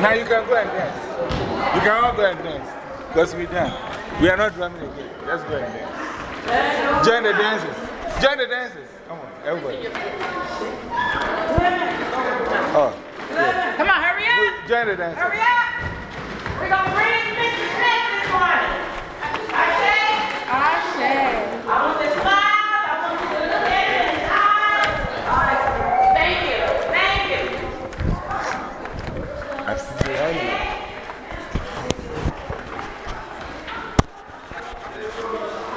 Now you can go and dance. You can all go and dance because we're done. We are not drumming again. Let's go and dance. Join the dances. Join the dances. Come on, everybody. Oh. Come on, hurry up. Join the dances. Hurry up.